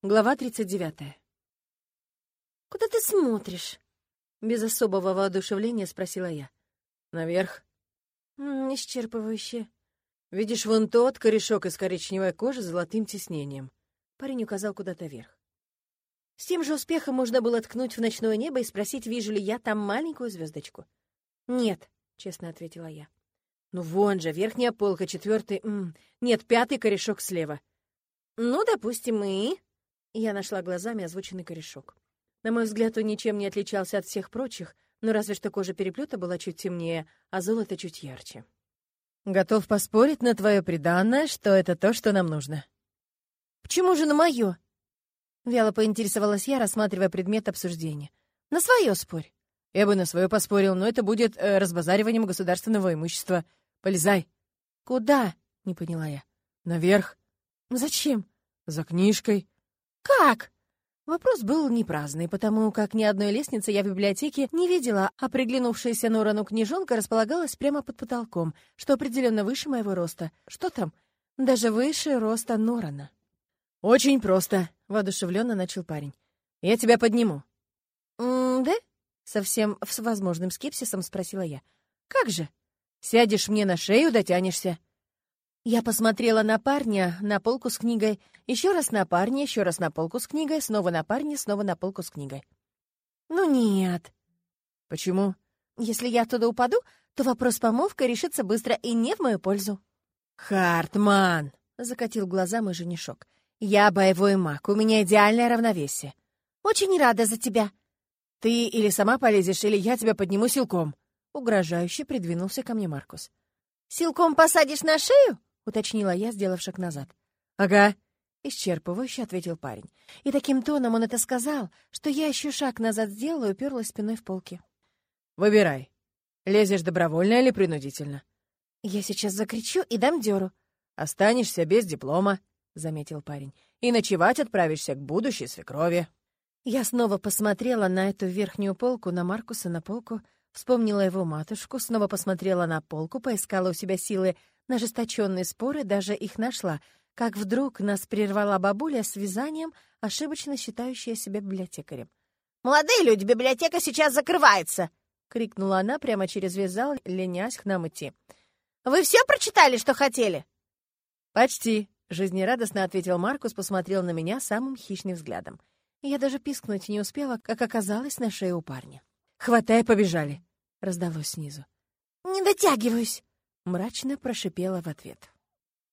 Глава 39. «Куда ты смотришь?» Без особого воодушевления спросила я. «Наверх». Исчерпывающе. «Видишь, вон тот корешок из коричневой кожи с золотым тиснением». Парень указал куда-то вверх. С тем же успехом можно было ткнуть в ночное небо и спросить, вижу ли я там маленькую звездочку. «Нет», — честно ответила я. «Ну вон же, верхняя полка, четвертый... Нет, пятый корешок слева». «Ну, допустим, и...» Я нашла глазами озвученный корешок. На мой взгляд, он ничем не отличался от всех прочих, но разве что кожа переплета была чуть темнее, а золото чуть ярче. «Готов поспорить на твое преданное, что это то, что нам нужно». «Почему же на мое?» Вяло поинтересовалась я, рассматривая предмет обсуждения. «На свое спорь». «Я бы на свое поспорил, но это будет э, разбазариванием государственного имущества. Полезай». «Куда?» — не поняла я. «Наверх». «Зачем?» «За книжкой». «Как?» Вопрос был не праздный, потому как ни одной лестницы я в библиотеке не видела, а приглянувшаяся Норану книжонка располагалась прямо под потолком, что определенно выше моего роста. Что там? Даже выше роста Норана. «Очень просто», — воодушевленно начал парень. «Я тебя подниму». «М-да?» — совсем с возможным скепсисом спросила я. «Как же?» «Сядешь мне на шею, дотянешься». Я посмотрела на парня, на полку с книгой, еще раз на парня, еще раз на полку с книгой, снова на парня, снова на полку с книгой. Ну нет. Почему? Если я оттуда упаду, то вопрос помолвка решится быстро и не в мою пользу. Хартман, закатил глаза мой женишок. Я боевой маг, у меня идеальное равновесие. Очень рада за тебя. Ты или сама полезешь, или я тебя подниму силком. Угрожающе придвинулся ко мне Маркус. Силком посадишь на шею? Уточнила я, сделав шаг назад. «Ага», — исчерпывающе ответил парень. И таким тоном он это сказал, что я еще шаг назад сделала и уперлась спиной в полки. «Выбирай. Лезешь добровольно или принудительно?» «Я сейчас закричу и дам дёру». «Останешься без диплома», — заметил парень. «И ночевать отправишься к будущей свекрови». Я снова посмотрела на эту верхнюю полку, на Маркуса, на полку, вспомнила его матушку, снова посмотрела на полку, поискала у себя силы на ожесточенные споры, даже их нашла, как вдруг нас прервала бабуля с вязанием, ошибочно считающая себя библиотекарем. «Молодые люди, библиотека сейчас закрывается!» — крикнула она прямо через весь зал, ленясь к нам идти. «Вы все прочитали, что хотели?» «Почти», — жизнерадостно ответил Маркус, посмотрел на меня самым хищным взглядом. Я даже пискнуть не успела, как оказалось на шее у парня. «Хватай, побежали!» — раздалось снизу. «Не дотягиваюсь!» Мрачно прошипела в ответ.